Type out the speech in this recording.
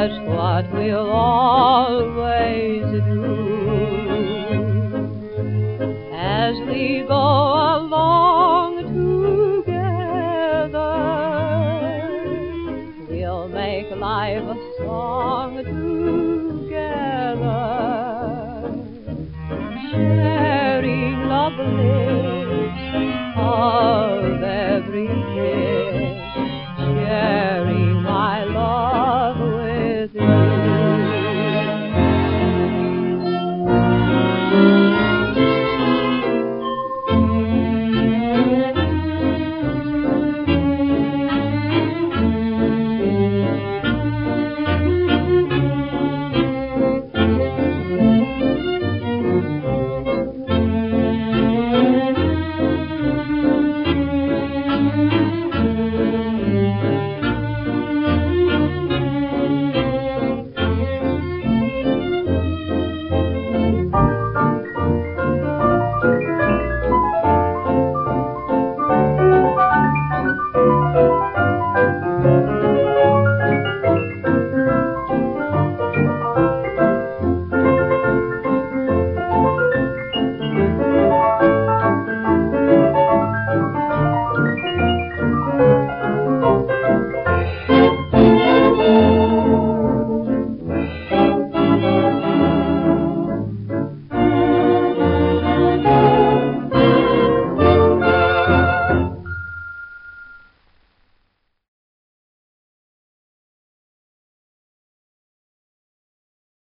that's what we'll always do. As we go along together, we'll make life a song